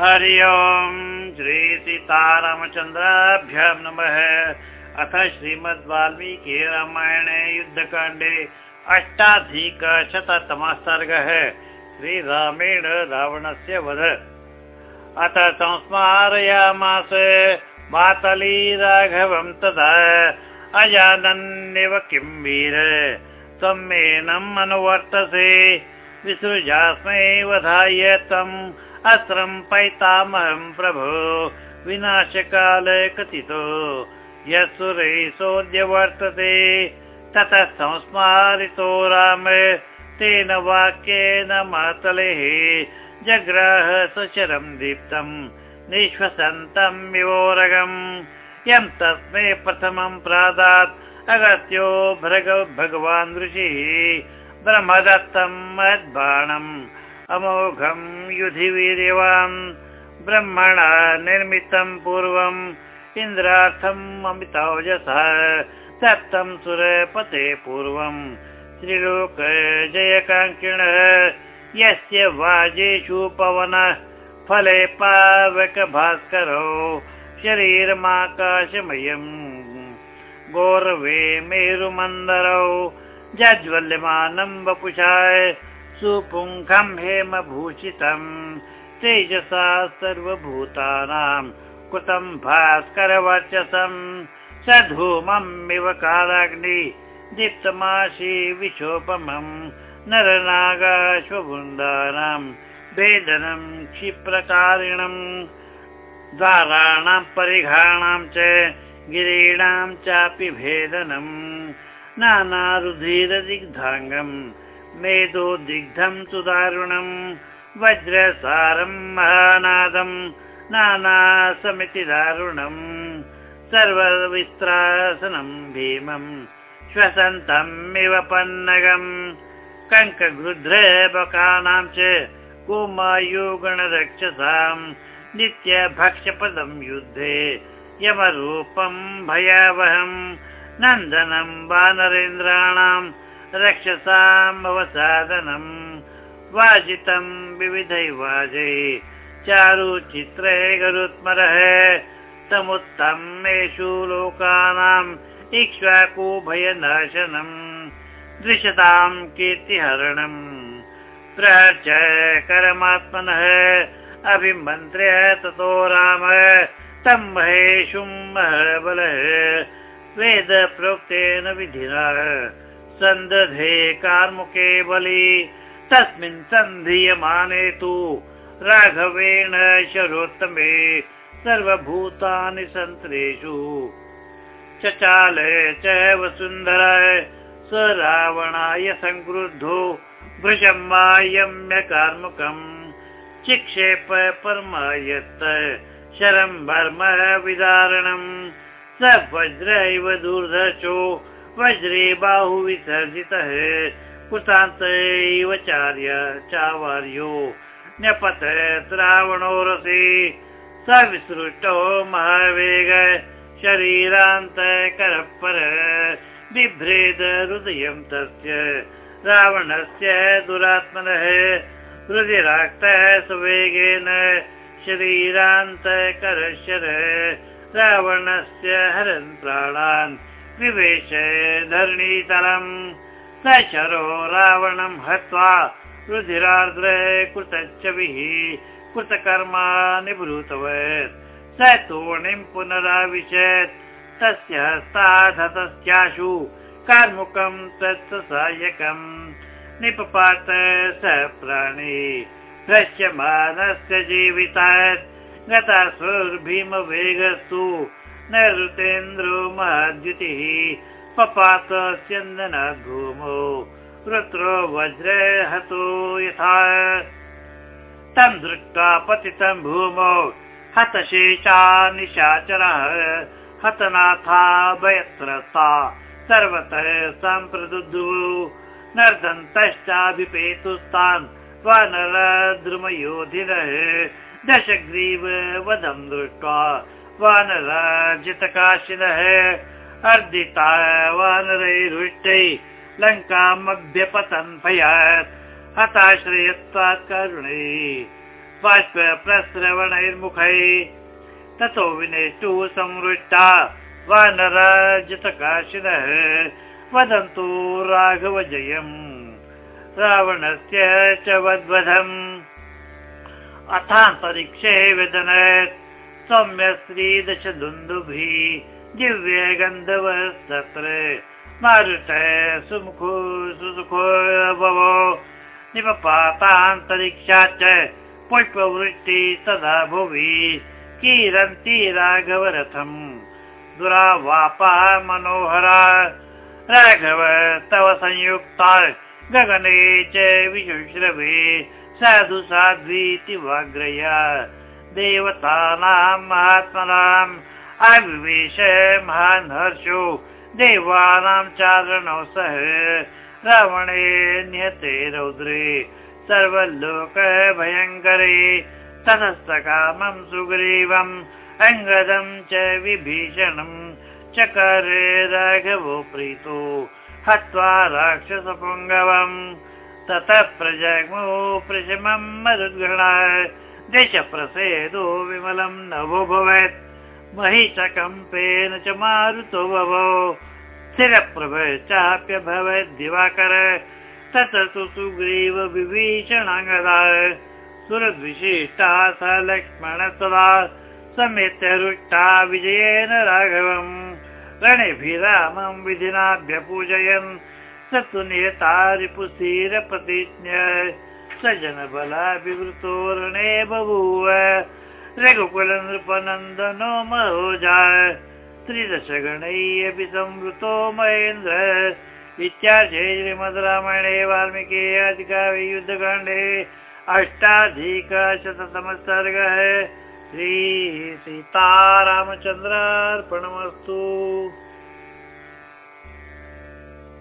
हरि ओम् श्री सीतारामचन्द्राभ्यां नमः। अथ श्रीमद् वाल्मीकि रामायणे युद्धकाण्डे अष्टाधिकशततमः सर्गः। श्रीरामेण रावणस्य वध। अथ संस्मारयामास। मातली राघवं तदा। अजानन्निव किं वीर? त्वमेनम् अनुवर्तसे। विसृजास्मै वधाय तम् अस्त्रं पैतामहं प्रभो विनाशकाल कथितो। यत्सुरै सोऽद्य वर्तते ततः संस्मारितो राम। तेन वाक्येन मातलेः जग्राह सचरं दीप्तं निःश्वसन्तम् विवोरगम् यं तस्मै प्रथमं प्रादात् अगत्यो भृग भगवान् ऋषिः ब्रह्मदत्तं मद्बाणम् अमोघं युधि वीर्यवान् ब्रह्मणा निर्मितं पूर्वम् इन्द्रार्थम् अमितावजसः दत्तं सुरपते पूर्वम्। त्रिलोक जयकाङ्क्षिण यस्य वाजेषु पवनः फले पावकभास्करौ शरीरमाकाशमयम्। गौरवे मेरुमन्दरौ जज्वल्यमानं वपुषाय सुपुङ्खं हेमभूषितम् तेजसा सर्वभूतानां कृतं भास्करवर्चसम् स धूमम् इव कालाग्नि दीप्तमाशी विशोपमम् नरनागाश्ववृन्दानां वेदनं क्षिप्रकारिणम् द्वाराणां परिघाणां च गिरीणां चापि भेदनम् नानारुधिरदिग्धाङ्गम् मेदोदिग्धं सुदारुणम् वज्रसारं महानादम् नाना समिति दारुणम् सर्वविस्त्रासनं भीमम् इव पन्नगम् कङ्कगृध्रबकानां च कुमायुगणरक्षसाम् नित्यभक्ष्यपदं युद्धे यमरूपं भयावहम् नन्दनं वानरेन्द्राणाम् रक्षसाम् अवसादनम् वाजितं विविधै वाजै। चारुचित्रे गरुत्मरः। तमुत्तमेषु लोकानाम् इक्ष्वाकुभयनाशनम् दृशतां कीर्तिहरणम्। प्रच करमात्मनः अभिमन्त्र्य ततो राम। तं महेशुं महबलः वेद प्रोक्तेन विधिना सन्दधे कार्मुके बलि। तस्मिन् सन्धीयमाने तु राघवेण शरोत्तमे सर्वभूतानि सन्त्रेषु। चचाल च वसुन्धराय स रावणाय सङ्क्रुद्धो भृशं वायम्य कार्मुकम्। चिक्षेप परमायत्त शरं वर्म विदारणम्। स वज्र इव दूर्धशो वज्रे बाहु विसर्जितः। कृतान्त इव चार्य चावार्यो। न्यपत रावणो रसे स विसृष्टो महावेग। शरीरान्त करपर बिभ्रेद हृदयं तस्य। रावणस्य दुरात्मनः हृदिराक्तः सुवेगेन। शरीरान्त करशर। रावणस्य हरन् प्राणान् विवेश धरणीतलम् स शरो रावणं हत्वा रुधिरार्द्र कृतच्छविः कृतकर्मा निभृतवत् स तोणिं पुनराविशत् तस्य हस्ताधतस्याशु कार्मुकं तत् सायकम् निपपात स प्राणी दृश्यमानस्य जीवितात् गतासुर्भीमवेगस्तु नृतेन्द्रो महाद्युतिः पपात स्यन्दनात् भूमौ रुद्रो वज्र हतो यथा। तं दृष्ट्वा पतितं भूमौ हतशेषा निशाचरः हतनाथा भयत्रस्ता सर्वतः सम्प्रदुदु नर्दन्तश्चाभिपेतुस्तान् वानरद्रुमयोधिनः दशग्रीव वधं दृष्ट्वा वानराजितकाशिनः अर्दिता वानरैरुष्टै लङ्कामभ्यपतन् भयात् हताश्रयत्वात् करुणे बाष्पप्रस्रवणैर्मुखै ततो विनेष्टु संवृष्टा वानराजतकाशिनः वदन्तु राघव जयम् रावणस्य च वद्वधम् अथान्तरिक्षे विदनत् सौम्य दिव्य गन्धवस्तत्र मारुत सुमुखो सुसुखो भवो निपपातान्तरिक्षाच्च पुष्पवृष्टि तदा भुवि। कीरन्ति राघवरथम् दुरावापा मनोहरा। राघव तव संयुक्ता गगने च विशुश्रवे साधु साध्वीति वाग्रया देवतानां महात्मनाम् अविवेश महान् हर्षो देवानां चारणौ सह। रावणे नियते रौद्रे सर्वलोक भयङ्करे ततस्तकामं सुग्रीवम् अङ्गदं च विभीषणम् चकारे राघवो प्रीतो हत्वा राक्षसपुङ्गवम् ततः प्रजग्मो प्रशमम् मरुद्गणा देशप्रसेदो विमलम् नभोभवत् महिषकम्पेन च मारुतो भवो स्थिरप्रभ चाप्यभवत् दिवाकर। तत्र तु सुग्रीव विभीषणाङ्गदा। सुरद्विशिष्टा स लक्ष्मण तदा समेत्य हृष्टा विजयेन राघवम्। रणेभिरामम् विधिनाभ्यपूजयन् स तु नियता रिपुस्थिरप्रतिज्ञ स्वजनबलाभिवृतो रणे बभूव। रघुकुल नृपनन्दनो महोजा त्रिदशगणैः अपि संवृतो महेन्द्र। इत्यार्थे श्रीमद् रामायणे वाल्मीकि अधिकायुद्धकाण्डे अष्टाधिकशततमः सर्गः श्रीसीतारामचन्द्रार्पणमस्तु